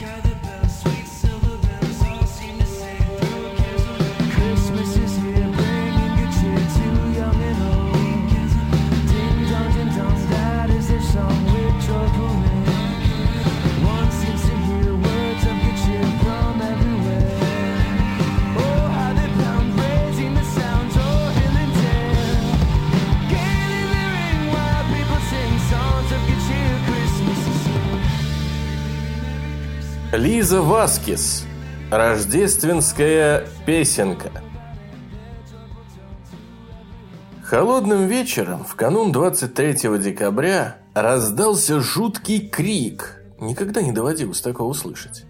gather Лиза Васкис. Рождественская песенка. Холодным вечером, в канун 23 декабря, раздался жуткий крик. Никогда не доводилось такого услышать.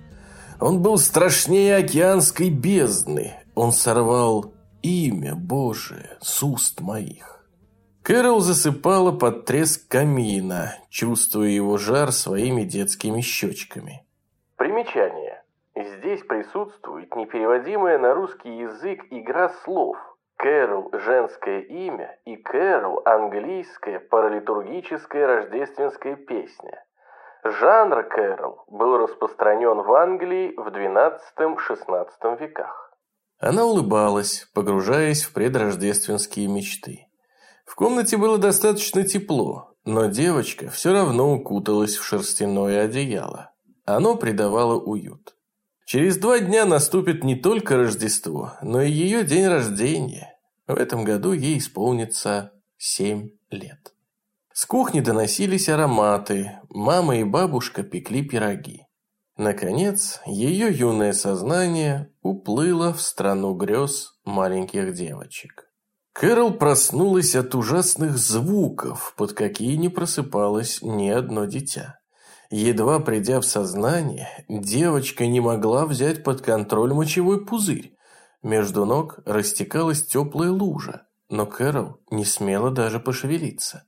Он был страшнее океанской бездны. Он сорвал имя Божие с уст моих. Кэрол засыпала под треск камина, чувствуя его жар своими детскими щечками. Примечание. Здесь присутствует непереводимая на русский язык игра слов. Кэрол – женское имя и Кэрол – английская паралитургическая рождественская песня. Жанр Кэрол был распространен в Англии в XII-XVI веках. Она улыбалась, погружаясь в предрождественские мечты. В комнате было достаточно тепло, но девочка все равно укуталась в шерстяное одеяло. Оно придавало уют. Через два дня наступит не только Рождество, но и ее день рождения. В этом году ей исполнится семь лет. С кухни доносились ароматы, мама и бабушка пекли пироги. Наконец, ее юное сознание уплыло в страну грез маленьких девочек. Кэрол проснулась от ужасных звуков, под какие не просыпалось ни одно дитя. Едва придя в сознание, девочка не могла взять под контроль мочевой пузырь. Между ног растекалась теплая лужа, но Кэрол не смела даже пошевелиться.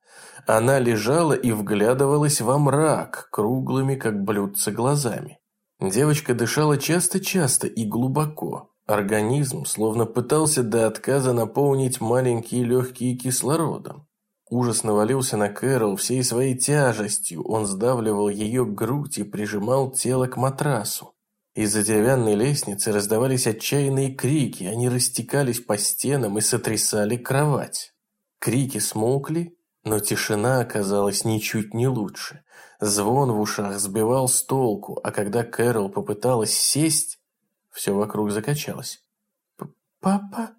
Она лежала и вглядывалась во мрак, круглыми, как блюдца, глазами. Девочка дышала часто-часто и глубоко. Организм словно пытался до отказа наполнить маленькие легкие кислородом. Ужас навалился на Кэрол всей своей тяжестью. Он сдавливал ее грудь и прижимал тело к матрасу. Из-за деревянной лестницы раздавались отчаянные крики. Они растекались по стенам и сотрясали кровать. Крики смолкли, но тишина оказалась ничуть не лучше. Звон в ушах сбивал с толку, а когда Кэрол попыталась сесть, все вокруг закачалось. «Папа?»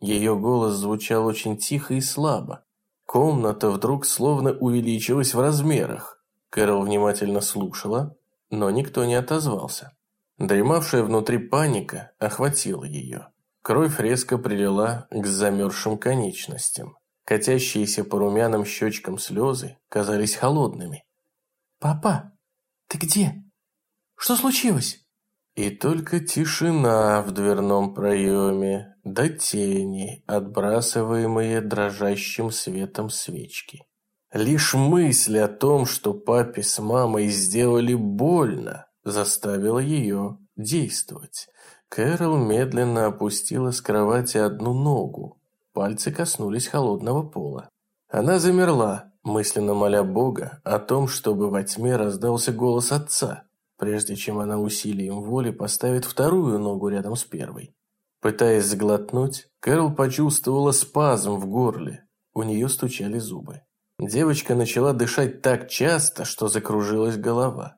Ее голос звучал очень тихо и слабо. Комната вдруг словно увеличилась в размерах. Кэрол внимательно слушала, но никто не отозвался. Дремавшая внутри паника охватила ее. Кровь резко прилила к замерзшим конечностям. Катящиеся по румяным щечкам слезы казались холодными. «Папа, ты где? Что случилось?» И только тишина в дверном проеме, да тени, отбрасываемые дрожащим светом свечки. Лишь мысль о том, что папе с мамой сделали больно, заставила ее действовать. Кэрол медленно опустила с кровати одну ногу. Пальцы коснулись холодного пола. Она замерла, мысленно моля Бога о том, чтобы во тьме раздался голос отца прежде чем она усилием воли поставит вторую ногу рядом с первой. Пытаясь заглотнуть, Кэрол почувствовала спазм в горле. У нее стучали зубы. Девочка начала дышать так часто, что закружилась голова.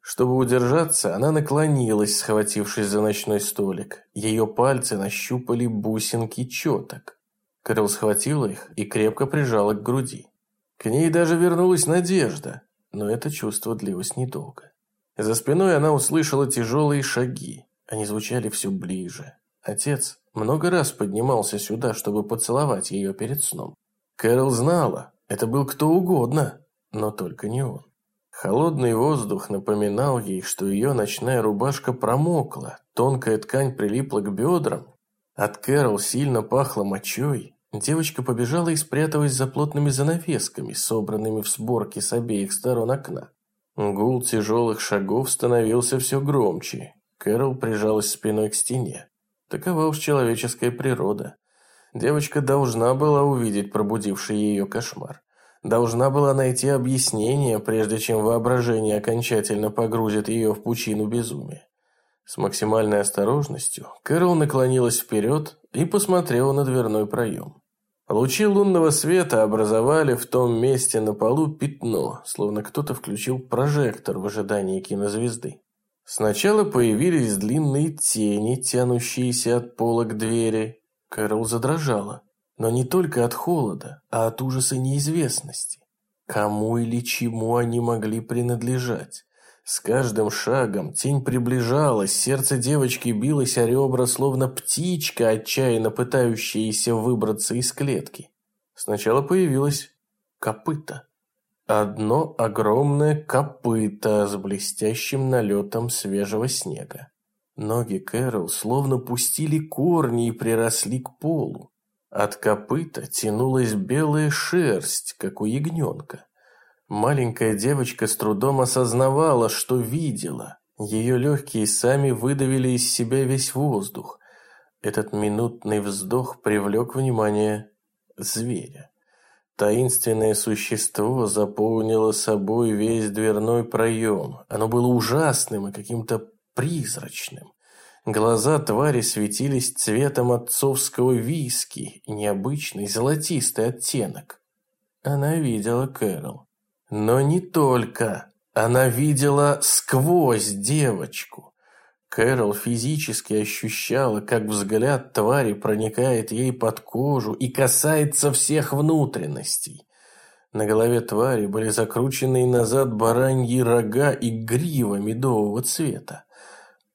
Чтобы удержаться, она наклонилась, схватившись за ночной столик. Ее пальцы нащупали бусинки четок. Кэрол схватила их и крепко прижала к груди. К ней даже вернулась надежда, но это чувство длилось недолго. За спиной она услышала тяжелые шаги. Они звучали все ближе. Отец много раз поднимался сюда, чтобы поцеловать ее перед сном. Кэрол знала, это был кто угодно, но только не он. Холодный воздух напоминал ей, что ее ночная рубашка промокла, тонкая ткань прилипла к бедрам. От Кэрол сильно пахло мочой. Девочка побежала и спряталась за плотными занавесками, собранными в сборке с обеих сторон окна. Гул тяжелых шагов становился все громче. Кэрол прижалась спиной к стене. Такова уж человеческая природа. Девочка должна была увидеть пробудивший ее кошмар. Должна была найти объяснение, прежде чем воображение окончательно погрузит ее в пучину безумия. С максимальной осторожностью Кэрол наклонилась вперед и посмотрела на дверной проем. Лучи лунного света образовали в том месте на полу пятно, словно кто-то включил прожектор в ожидании кинозвезды. Сначала появились длинные тени, тянущиеся от пола к двери. Кэрол задрожала, но не только от холода, а от ужаса неизвестности. Кому или чему они могли принадлежать? С каждым шагом тень приближалась, сердце девочки билось о ребра, словно птичка, отчаянно пытающаяся выбраться из клетки. Сначала появилось копыто. Одно огромное копыто с блестящим налетом свежего снега. Ноги Кэрол словно пустили корни и приросли к полу. От копыта тянулась белая шерсть, как у ягненка. Маленькая девочка с трудом осознавала, что видела. Ее легкие сами выдавили из себя весь воздух. Этот минутный вздох привлек внимание зверя. Таинственное существо заполнило собой весь дверной проем. Оно было ужасным и каким-то призрачным. Глаза твари светились цветом отцовского виски необычный золотистый оттенок. Она видела Кэрол. Но не только. Она видела сквозь девочку. Кэрол физически ощущала, как взгляд твари проникает ей под кожу и касается всех внутренностей. На голове твари были закрученные назад бараньи рога и грива медового цвета.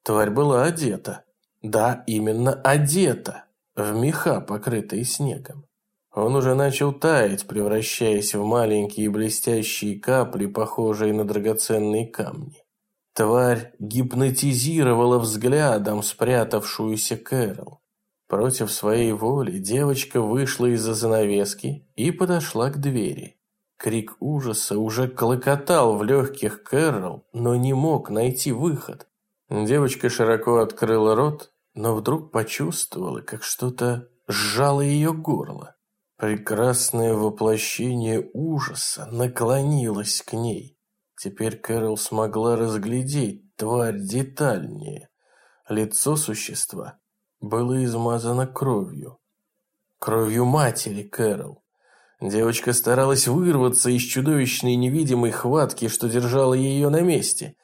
Тварь была одета. Да, именно одета. В меха, покрытые снегом. Он уже начал таять, превращаясь в маленькие блестящие капли, похожие на драгоценные камни. Тварь гипнотизировала взглядом спрятавшуюся Кэрол. Против своей воли девочка вышла из-за занавески и подошла к двери. Крик ужаса уже клокотал в легких Кэрол, но не мог найти выход. Девочка широко открыла рот, но вдруг почувствовала, как что-то сжало ее горло. Прекрасное воплощение ужаса наклонилось к ней. Теперь Кэрол смогла разглядеть тварь детальнее. Лицо существа было измазано кровью. Кровью матери Кэрол. Девочка старалась вырваться из чудовищной невидимой хватки, что держала ее на месте.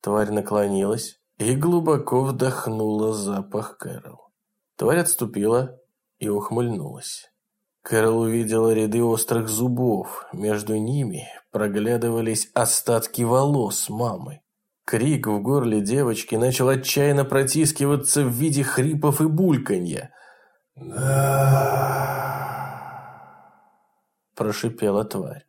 Тварь наклонилась и глубоко вдохнула запах Кэрол. Тварь отступила и ухмыльнулась. Кэрол увидела ряды острых зубов. Между ними проглядывались остатки волос мамы. Крик в горле девочки начал отчаянно протискиваться в виде хрипов и бульканья. «Да!» – прошипела тварь.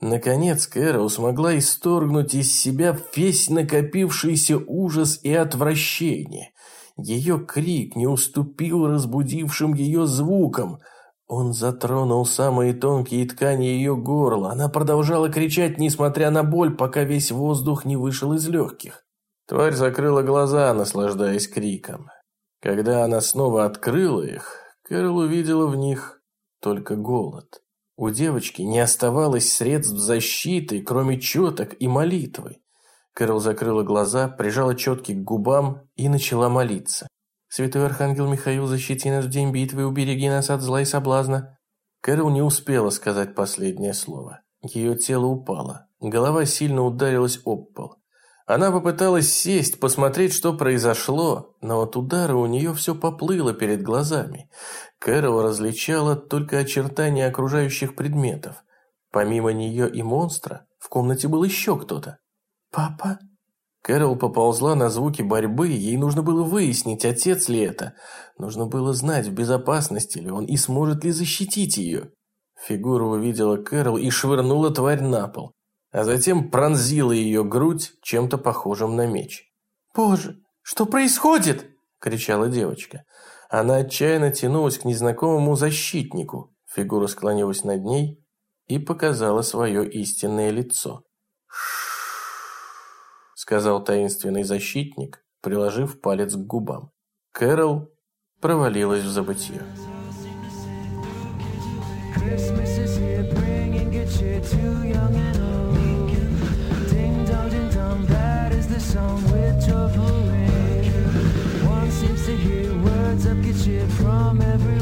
Наконец Кэрол смогла исторгнуть из себя весь накопившийся ужас и отвращение. Ее крик не уступил разбудившим ее звукам. Он затронул самые тонкие ткани ее горла. Она продолжала кричать, несмотря на боль, пока весь воздух не вышел из легких. Тварь закрыла глаза, наслаждаясь криком. Когда она снова открыла их, Кэрол увидела в них только голод. У девочки не оставалось средств защиты, кроме четок и молитвы. Кэрол закрыла глаза, прижала четки к губам и начала молиться. «Святой Архангел Михаил, защити нас в день битвы, убереги нас от зла и соблазна». Кэрол не успела сказать последнее слово. Ее тело упало. Голова сильно ударилась об пол. Она попыталась сесть, посмотреть, что произошло, но от удара у нее все поплыло перед глазами. Кэрол различала только очертания окружающих предметов. Помимо нее и монстра, в комнате был еще кто-то. «Папа?» Кэрол поползла на звуки борьбы, ей нужно было выяснить, отец ли это. Нужно было знать, в безопасности ли он и сможет ли защитить ее. Фигура увидела Кэрол и швырнула тварь на пол, а затем пронзила ее грудь чем-то похожим на меч. «Боже, что происходит?» – кричала девочка. Она отчаянно тянулась к незнакомому защитнику. Фигура склонилась над ней и показала свое истинное лицо сказал таинственный защитник, приложив палец к губам. Кэрол провалилась в забытье. Christmas is here, bringing good cheer to young and old. Ding dong, ding dong, that is the song we're traveling. One seems to hear words of good cheer from everyone.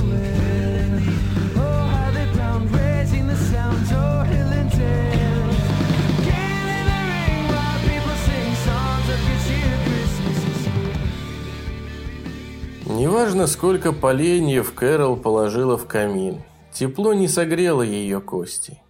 Неважно, сколько поленьев Кэрол положила в камин, тепло не согрело ее кости.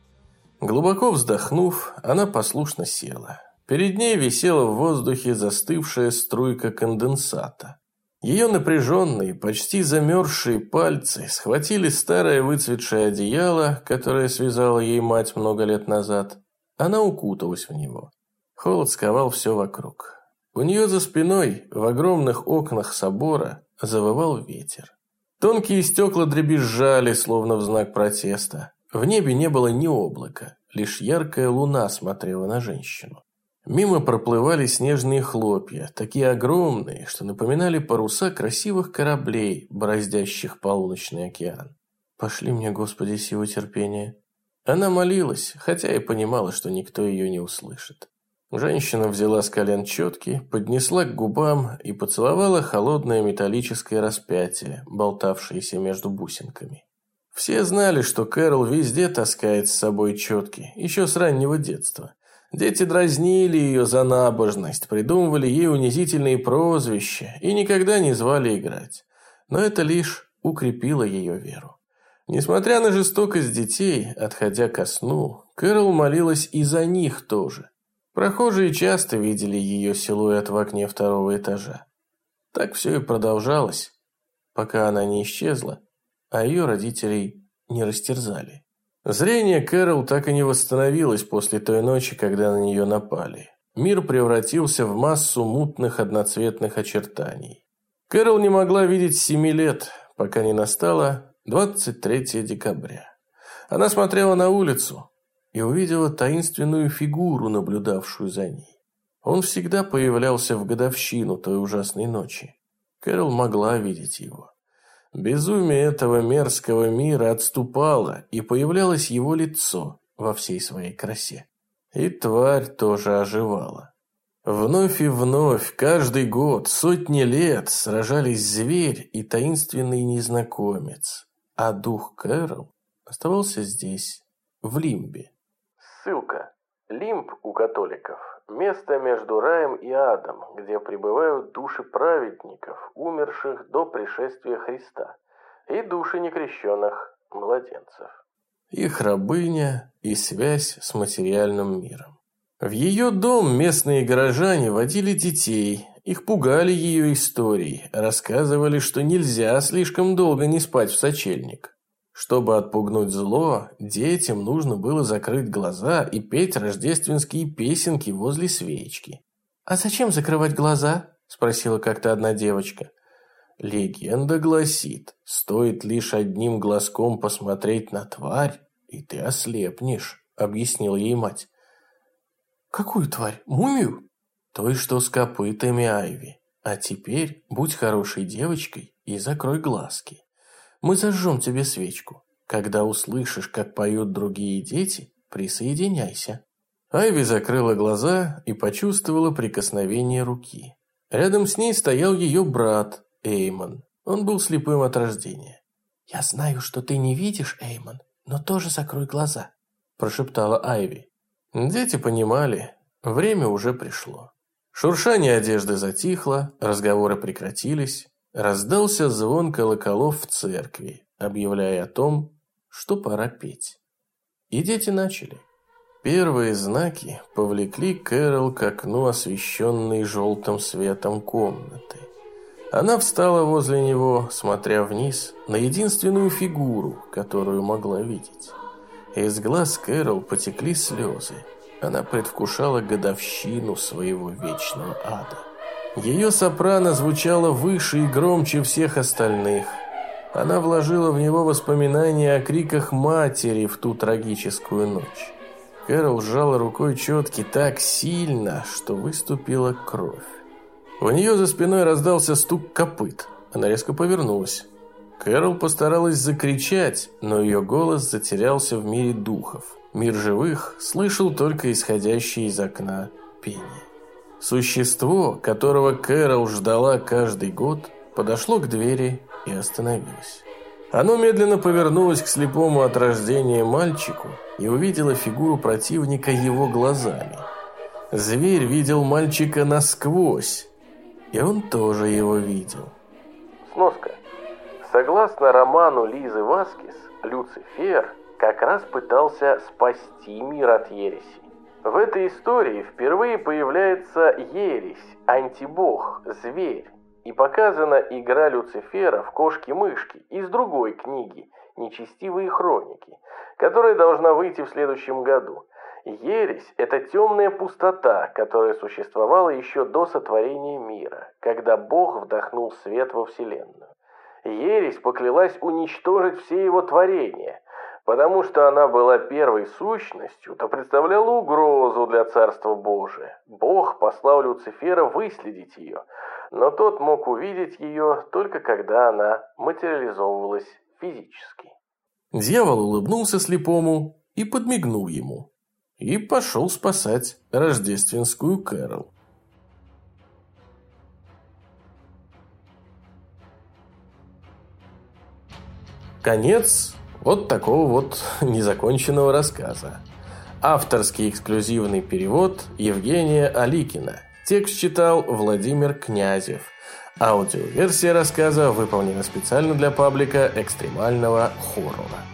Глубоко вздохнув, она послушно села. Перед ней висела в воздухе застывшая струйка конденсата. Ее напряженные, почти замерзшие пальцы схватили старое выцветшее одеяло, которое связала ей мать много лет назад. Она укуталась в него. Холод сковал все вокруг. У нее за спиной, в огромных окнах собора, завывал ветер. Тонкие стекла дребезжали, словно в знак протеста. В небе не было ни облака, лишь яркая луна смотрела на женщину. Мимо проплывали снежные хлопья, такие огромные, что напоминали паруса красивых кораблей, бороздящих полуночный океан. «Пошли мне, Господи, силы терпения». Она молилась, хотя и понимала, что никто ее не услышит. Женщина взяла с колен четки, поднесла к губам и поцеловала холодное металлическое распятие, болтавшееся между бусинками. Все знали, что Кэрол везде таскает с собой четки, еще с раннего детства. Дети дразнили ее за набожность, придумывали ей унизительные прозвища и никогда не звали играть. Но это лишь укрепило ее веру. Несмотря на жестокость детей, отходя ко сну, Кэрол молилась и за них тоже. Прохожие часто видели ее силуэт в окне второго этажа. Так все и продолжалось, пока она не исчезла, а ее родителей не растерзали. Зрение Кэрол так и не восстановилось после той ночи, когда на нее напали. Мир превратился в массу мутных одноцветных очертаний. Кэрол не могла видеть семи лет, пока не настало 23 декабря. Она смотрела на улицу и увидела таинственную фигуру, наблюдавшую за ней. Он всегда появлялся в годовщину той ужасной ночи. Кэрол могла видеть его. Безумие этого мерзкого мира отступало, и появлялось его лицо во всей своей красе. И тварь тоже оживала. Вновь и вновь, каждый год, сотни лет сражались зверь и таинственный незнакомец, а дух Кэрол оставался здесь, в Лимбе. Ссылка. Лимб у католиков – место между раем и адом, где пребывают души праведников, умерших до пришествия Христа, и души некрещенных младенцев. Их рабыня и связь с материальным миром. В ее дом местные горожане водили детей, их пугали ее историей, рассказывали, что нельзя слишком долго не спать в сочельник. Чтобы отпугнуть зло, детям нужно было закрыть глаза и петь рождественские песенки возле свечки. «А зачем закрывать глаза?» – спросила как-то одна девочка. «Легенда гласит, стоит лишь одним глазком посмотреть на тварь, и ты ослепнешь», – объяснила ей мать. «Какую тварь? Мумию?» «Той, что с копытами Айви. А теперь будь хорошей девочкой и закрой глазки». Мы зажжем тебе свечку. Когда услышишь, как поют другие дети, присоединяйся». Айви закрыла глаза и почувствовала прикосновение руки. Рядом с ней стоял ее брат, Эймон. Он был слепым от рождения. «Я знаю, что ты не видишь, Эймон, но тоже закрой глаза», – прошептала Айви. Дети понимали, время уже пришло. Шуршание одежды затихло, разговоры прекратились, Раздался звон колоколов в церкви, объявляя о том, что пора петь. И дети начали. Первые знаки повлекли Кэрол к окну, освещенной желтым светом комнаты. Она встала возле него, смотря вниз на единственную фигуру, которую могла видеть. Из глаз Кэрол потекли слезы. Она предвкушала годовщину своего вечного ада. Ее сопрано звучало выше и громче всех остальных. Она вложила в него воспоминания о криках матери в ту трагическую ночь. Кэрол сжала рукой четки так сильно, что выступила кровь. У нее за спиной раздался стук копыт. Она резко повернулась. Кэрол постаралась закричать, но ее голос затерялся в мире духов. Мир живых слышал только исходящее из окна пение. Существо, которого Кэрол ждала каждый год, подошло к двери и остановилось. Оно медленно повернулось к слепому от рождения мальчику и увидело фигуру противника его глазами. Зверь видел мальчика насквозь, и он тоже его видел. Сноска. Согласно роману Лизы Васкис, Люцифер как раз пытался спасти мир от ереси. В этой истории впервые появляется ересь, антибог, зверь, и показана игра Люцифера в кошки-мышки из другой книги «Нечестивые хроники», которая должна выйти в следующем году. Ересь – это темная пустота, которая существовала еще до сотворения мира, когда Бог вдохнул свет во Вселенную. Ересь поклялась уничтожить все его творения, потому что она была первой сущностью, то представляла угрозу для Царства Божия. Бог послал Люцифера выследить ее, но тот мог увидеть ее только когда она материализовывалась физически. Дьявол улыбнулся слепому и подмигнул ему. И пошел спасать рождественскую Кэрол. Конец вот такого вот незаконченного рассказа. Авторский эксклюзивный перевод Евгения Аликина. Текст читал Владимир Князев. Аудиоверсия рассказа выполнена специально для паблика экстремального хоррора.